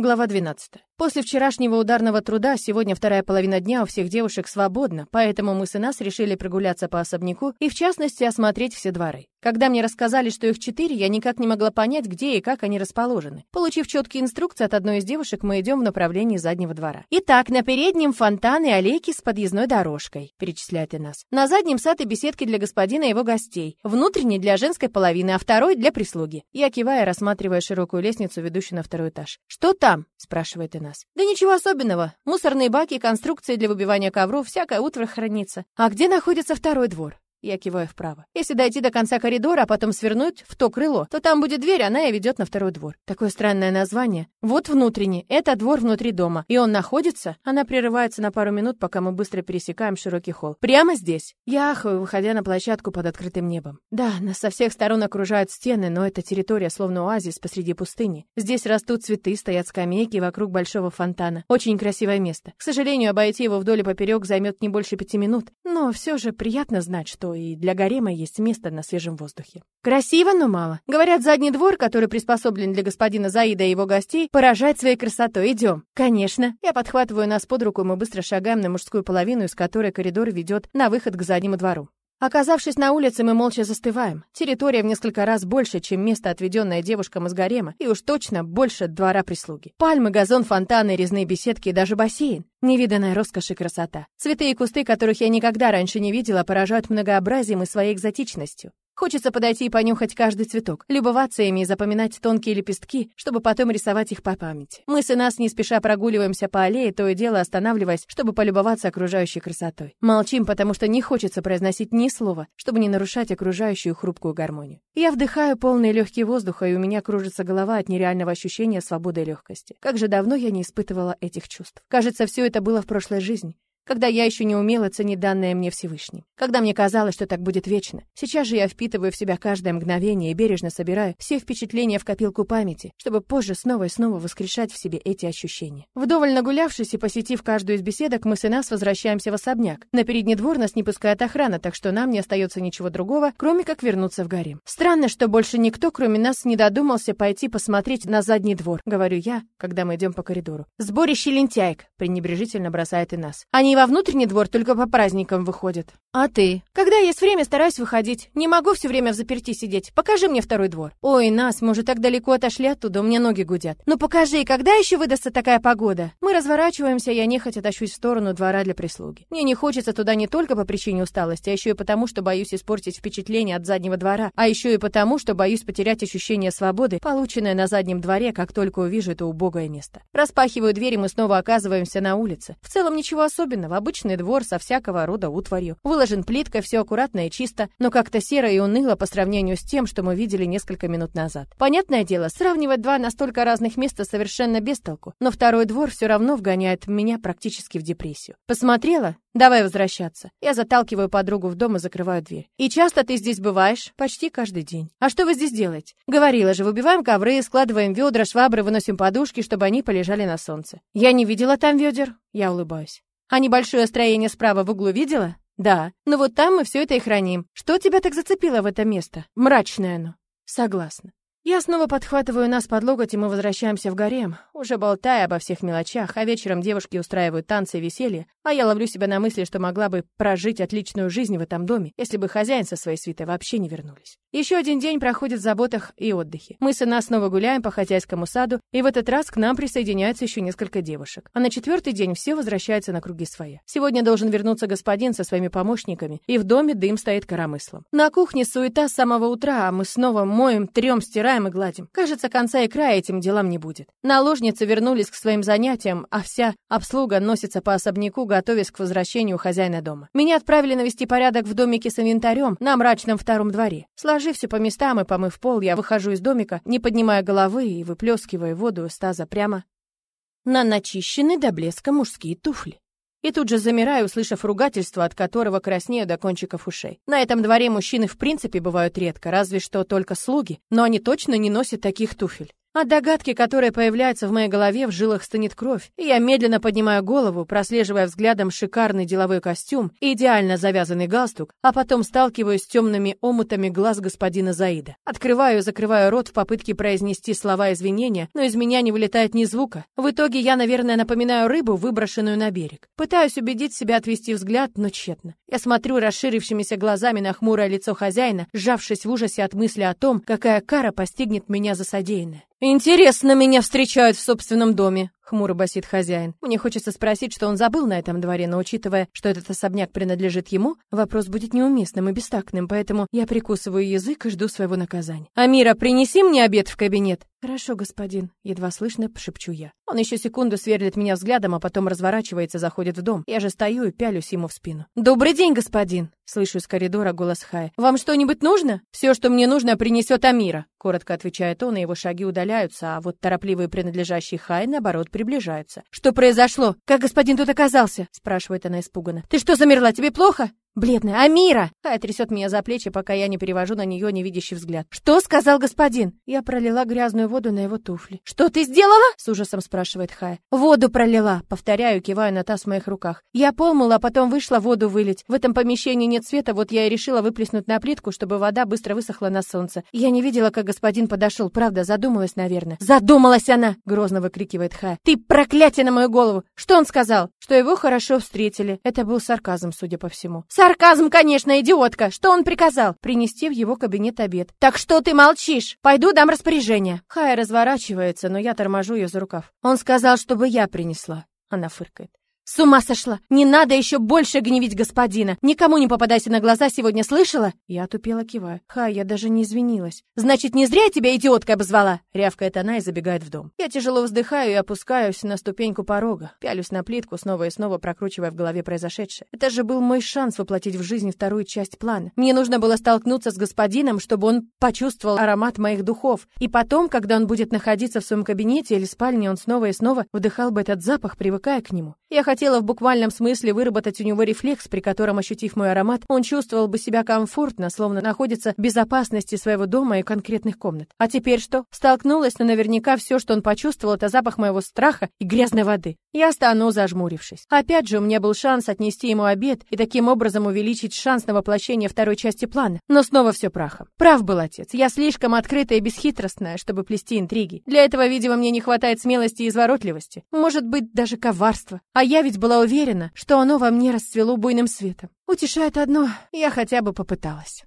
Глава 12. После вчерашнего ударного труда сегодня вторая половина дня у всех девушек свободна, поэтому мы с Инас решили прогуляться по особняку и, в частности, осмотреть все дворы. Когда мне рассказали, что их четыре, я никак не могла понять, где и как они расположены. Получив четкие инструкции от одной из девушек, мы идем в направлении заднего двора. Итак, на переднем фонтан и аллейки с подъездной дорожкой, перечисляет Инас. На заднем сад и беседки для господина и его гостей. Внутренний для женской половины, а второй для прислуги. Я киваю, рассматривая широкую лестницу, ведущую на второй этаж. Что там? спрашивает Инас. Да ничего особенного. Мусорные баки, конструкции для выбивания ковров, всякая утварь хранится. А где находится второй двор? Я киваю вправо. Если дойти до конца коридора, а потом свернуть в то крыло, то там будет дверь, она и ведет на второй двор. Такое странное название. Вот внутренний. Это двор внутри дома. И он находится? Она прерывается на пару минут, пока мы быстро пересекаем широкий холл. Прямо здесь. Я ахаю, выходя на площадку под открытым небом. Да, нас со всех сторон окружают стены, но эта территория словно оазис посреди пустыни. Здесь растут цветы, стоят скамейки вокруг большого фонтана. Очень красивое место. К сожалению, обойти его вдоль и поперек займет не больше пяти минут. Но все же приятно знать, что что и для гарема есть место на свежем воздухе. Красиво, но мало. Говорят, задний двор, который приспособлен для господина Заида и его гостей, поражает своей красотой. Идем. Конечно. Я подхватываю нас под руку, и мы быстро шагаем на мужскую половину, из которой коридор ведет на выход к заднему двору. Оказавшись на улице, мы молча застываем. Территория в несколько раз больше, чем место, отведенное девушкам из гарема, и уж точно больше двора прислуги. Пальмы, газон, фонтаны, резные беседки и даже бассейн. Невиданная роскошь и красота. Цветы и кусты, которых я никогда раньше не видела, поражают многообразием и своей экзотичностью. Хочется подойти и понюхать каждый цветок, любоваться ими и запоминать тонкие лепестки, чтобы потом рисовать их по памяти. Мы с Инас не спеша прогуливаемся по аллее, то и дело останавливаясь, чтобы полюбоваться окружающей красотой. Молчим, потому что не хочется произносить ни слова, чтобы не нарушать окружающую хрупкую гармонию. Я вдыхаю полные легкие воздуха, и у меня кружится голова от нереального ощущения свободы и легкости. Как же давно я не испытывала этих чувств. Кажется, все это было в прошлой жизни когда я еще не умела ценить данное мне Всевышним, когда мне казалось, что так будет вечно. Сейчас же я впитываю в себя каждое мгновение и бережно собираю все впечатления в копилку памяти, чтобы позже снова и снова воскрешать в себе эти ощущения. Вдоволь нагулявшись и посетив каждую из беседок, мы с Инас возвращаемся в особняк. На передний двор нас не пускает охрана, так что нам не остается ничего другого, кроме как вернуться в гарем. Странно, что больше никто, кроме нас, не додумался пойти посмотреть на задний двор, говорю я, когда мы идем по коридору. Сборище лентяек, пренебрежительно бросает и нас. Они во внутренний двор только по праздникам выходят. А ты? Когда есть время, стараюсь выходить. Не могу все время в заперти сидеть. Покажи мне второй двор. Ой, нас, мы уже так далеко отошли оттуда, у меня ноги гудят. Ну покажи, когда еще выдастся такая погода? Мы разворачиваемся, я нехотя тащусь в сторону двора для прислуги. Мне не хочется туда не только по причине усталости, а еще и потому, что боюсь испортить впечатление от заднего двора, а еще и потому, что боюсь потерять ощущение свободы, полученное на заднем дворе, как только увижу это убогое место. Распахиваю дверь, и мы снова оказываемся на улице. В целом ничего особенного в обычный двор со всякого рода утварью. Выложен плиткой, все аккуратно и чисто, но как-то серо и уныло по сравнению с тем, что мы видели несколько минут назад. Понятное дело, сравнивать два настолько разных места совершенно без толку, но второй двор все равно вгоняет меня практически в депрессию. Посмотрела? Давай возвращаться. Я заталкиваю подругу в дом и закрываю дверь. И часто ты здесь бываешь? Почти каждый день. А что вы здесь делаете? Говорила же, выбиваем ковры, складываем ведра, швабры, выносим подушки, чтобы они полежали на солнце. Я не видела там ведер. Я улыбаюсь. А небольшое строение справа в углу видела? Да. Ну вот там мы все это и храним. Что тебя так зацепило в это место? Мрачное оно. Согласна. Я снова подхватываю нас под локоть, и мы возвращаемся в гарем, уже болтая обо всех мелочах, а вечером девушки устраивают танцы и веселье, а я ловлю себя на мысли, что могла бы прожить отличную жизнь в этом доме, если бы хозяин со своей свитой вообще не вернулись. Еще один день проходит в заботах и отдыхе. Мы с Инна снова гуляем по хозяйскому саду, и в этот раз к нам присоединяются еще несколько девушек. А на четвертый день все возвращаются на круги своя. Сегодня должен вернуться господин со своими помощниками, и в доме дым стоит коромыслом. На кухне суета с самого утра, а мы снова моем, трем, стираем и гладим. Кажется, конца и края этим делам не будет. Наложницы вернулись к своим занятиям, а вся обслуга носится по особняку, готовясь к возвращению хозяина дома. Меня отправили навести порядок в домике с инвентарем на мрачном втором дворе. Сложив все по местам и помыв пол, я выхожу из домика, не поднимая головы и выплескивая воду из таза прямо на начищенные до блеска мужские туфли. И тут же замираю, услышав ругательство, от которого краснею до кончиков ушей. На этом дворе мужчины в принципе бывают редко, разве что только слуги, но они точно не носят таких туфель. От догадки, которая появляется в моей голове, в жилах стынет кровь, и я медленно поднимаю голову, прослеживая взглядом шикарный деловой костюм и идеально завязанный галстук, а потом сталкиваюсь с темными омутами глаз господина Заида. Открываю и закрываю рот в попытке произнести слова извинения, но из меня не вылетает ни звука. В итоге я, наверное, напоминаю рыбу, выброшенную на берег. Пытаюсь убедить себя отвести взгляд, но тщетно. Я смотрю расширившимися глазами на хмурое лицо хозяина, сжавшись в ужасе от мысли о том, какая кара постигнет меня за содеянное. Интересно, меня встречают в собственном доме. Хмуро басит хозяин. Мне хочется спросить, что он забыл на этом дворе, но учитывая, что этот особняк принадлежит ему, вопрос будет неуместным и бестактным, поэтому я прикусываю язык и жду своего наказания. «Амира, принеси мне обед в кабинет!» «Хорошо, господин», — едва слышно шепчу я. Он еще секунду сверлит меня взглядом, а потом разворачивается, заходит в дом. Я же стою и пялюсь ему в спину. «Добрый день, господин!» — слышу из коридора голос Хая. «Вам что-нибудь нужно?» «Все, что мне нужно, принесет Амира», — коротко отвечает он, и его шаги удаляются, а вот торопливые принадлежащие Хай, наоборот, приближаются. «Что произошло? Как господин тут оказался?» — спрашивает она испуганно. «Ты что, замерла? Тебе плохо?» Бледная. «Амира!» Хая трясет меня за плечи, пока я не перевожу на нее невидящий взгляд. «Что сказал господин?» Я пролила грязную воду на его туфли. «Что ты сделала?» С ужасом спрашивает Хая. «Воду пролила!» Повторяю, киваю на таз в моих руках. Я помыла, а потом вышла воду вылить. В этом помещении нет света, вот я и решила выплеснуть на плитку, чтобы вода быстро высохла на солнце. Я не видела, как господин подошел. Правда, задумалась, наверное. «Задумалась она!» Грозно выкрикивает Хая. «Ты проклятие на мою голову!» Что он сказал? Что его хорошо встретили. Это был сарказм, судя по всему. Сарказм, конечно, идиотка. Что он приказал? Принести в его кабинет обед. Так что ты молчишь? Пойду дам распоряжение. Хая разворачивается, но я торможу ее за рукав. Он сказал, чтобы я принесла. Она фыркает. С ума сошла! Не надо еще больше гневить господина! Никому не попадайся на глаза сегодня, слышала? Я тупела киваю. Ха, я даже не извинилась. Значит, не зря я тебя идиоткой обозвала? Рявкает она и забегает в дом. Я тяжело вздыхаю и опускаюсь на ступеньку порога. Пялюсь на плитку, снова и снова прокручивая в голове произошедшее. Это же был мой шанс воплотить в жизнь вторую часть плана. Мне нужно было столкнуться с господином, чтобы он почувствовал аромат моих духов. И потом, когда он будет находиться в своем кабинете или спальне, он снова и снова вдыхал бы этот запах, привыкая к нему. Я хотела в буквальном смысле выработать у него рефлекс, при котором, ощутив мой аромат, он чувствовал бы себя комфортно, словно находится в безопасности своего дома и конкретных комнат. А теперь что? Столкнулась, но наверняка все, что он почувствовал, это запах моего страха и грязной воды. Я стану, зажмурившись. Опять же, у меня был шанс отнести ему обед и таким образом увеличить шанс на воплощение второй части плана. Но снова все прахом. Прав был отец. Я слишком открытая и бесхитростная, чтобы плести интриги. Для этого, видимо, мне не хватает смелости и изворотливости. Может быть, даже коварства. А я ведь была уверена, что оно во мне расцвело буйным светом. Утешает одно, я хотя бы попыталась.